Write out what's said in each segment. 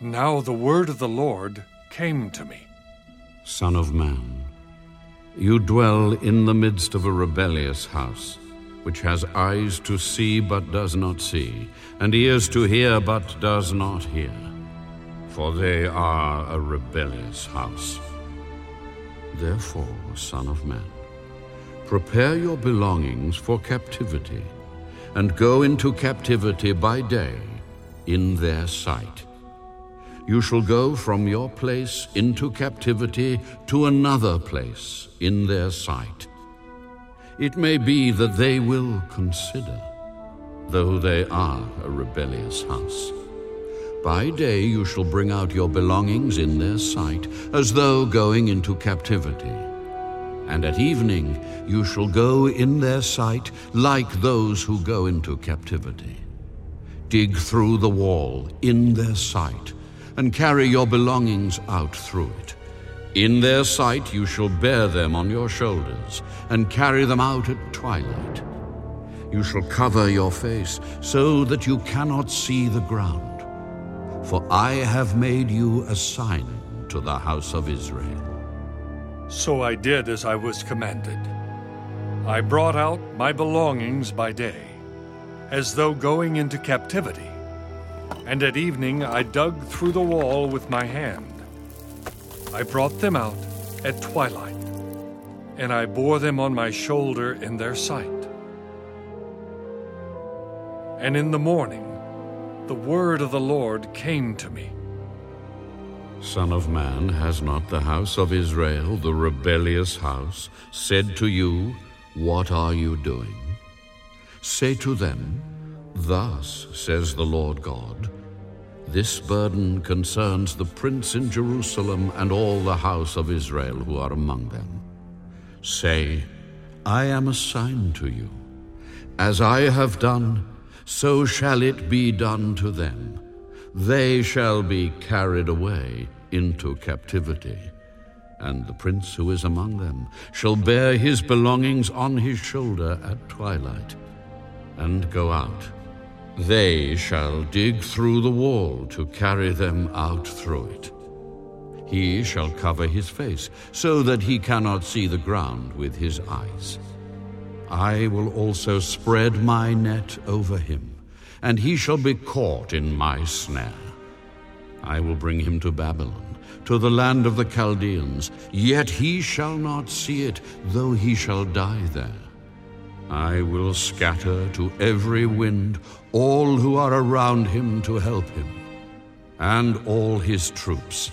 Now the word of the Lord came to me. Son of man, you dwell in the midst of a rebellious house, which has eyes to see but does not see, and ears to hear but does not hear. For they are a rebellious house. Therefore, Son of man, prepare your belongings for captivity, and go into captivity by day in their sight you shall go from your place into captivity to another place in their sight. It may be that they will consider, though they are a rebellious house. By day you shall bring out your belongings in their sight, as though going into captivity. And at evening you shall go in their sight like those who go into captivity. Dig through the wall in their sight and carry your belongings out through it. In their sight you shall bear them on your shoulders, and carry them out at twilight. You shall cover your face, so that you cannot see the ground. For I have made you a sign to the house of Israel. So I did as I was commanded. I brought out my belongings by day, as though going into captivity and at evening I dug through the wall with my hand. I brought them out at twilight, and I bore them on my shoulder in their sight. And in the morning the word of the Lord came to me. Son of man, has not the house of Israel, the rebellious house, said to you, What are you doing? Say to them, Thus says the Lord God this burden concerns the prince in Jerusalem and all the house of Israel who are among them. Say, I am a sign to you. As I have done, so shall it be done to them. They shall be carried away into captivity. And the prince who is among them shall bear his belongings on his shoulder at twilight, and go out they shall dig through the wall to carry them out through it. He shall cover his face, so that he cannot see the ground with his eyes. I will also spread my net over him, and he shall be caught in my snare. I will bring him to Babylon, to the land of the Chaldeans, yet he shall not see it, though he shall die there. I will scatter to every wind all who are around him to help him, and all his troops,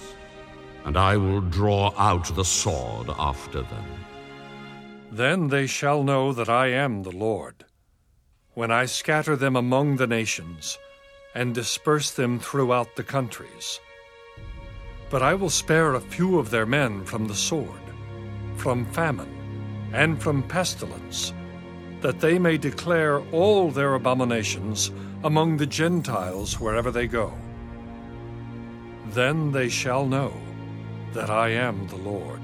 and I will draw out the sword after them. Then they shall know that I am the Lord, when I scatter them among the nations, and disperse them throughout the countries. But I will spare a few of their men from the sword, from famine, and from pestilence that they may declare all their abominations among the Gentiles wherever they go. Then they shall know that I am the Lord.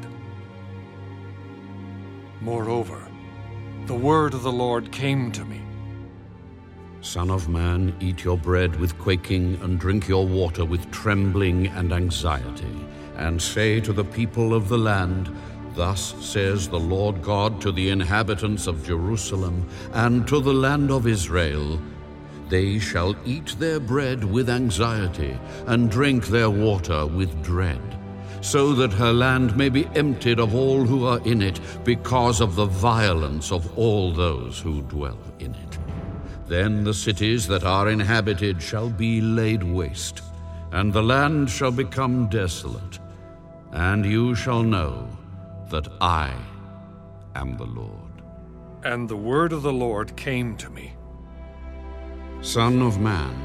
Moreover, the word of the Lord came to me. Son of man, eat your bread with quaking, and drink your water with trembling and anxiety, and say to the people of the land, Thus says the Lord God to the inhabitants of Jerusalem and to the land of Israel They shall eat their bread with anxiety, and drink their water with dread, so that her land may be emptied of all who are in it, because of the violence of all those who dwell in it. Then the cities that are inhabited shall be laid waste, and the land shall become desolate, and you shall know that I am the Lord. And the word of the Lord came to me Son of man,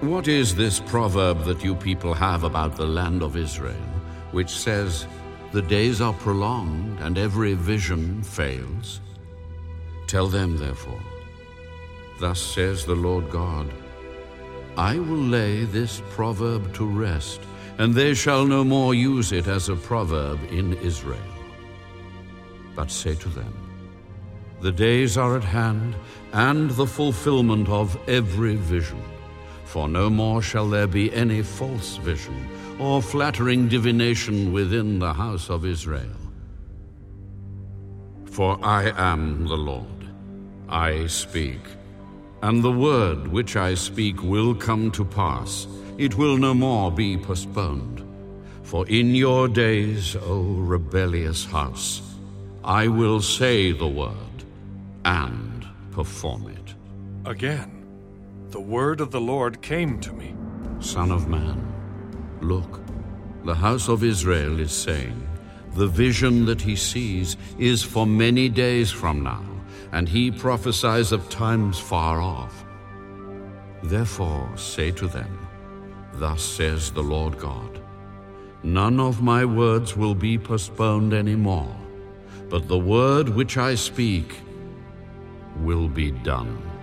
what is this proverb that you people have about the land of Israel, which says, The days are prolonged, and every vision fails? Tell them, therefore, Thus says the Lord God, I will lay this proverb to rest, and they shall no more use it as a proverb in Israel. But say to them, The days are at hand, and the fulfillment of every vision. For no more shall there be any false vision or flattering divination within the house of Israel. For I am the Lord, I speak, and the word which I speak will come to pass, it will no more be postponed. For in your days, O rebellious house, I will say the word and perform it. Again, the word of the Lord came to me. Son of man, look, the house of Israel is saying, The vision that he sees is for many days from now, and he prophesies of times far off. Therefore say to them, Thus says the Lord God, None of my words will be postponed any more, but the word which I speak will be done.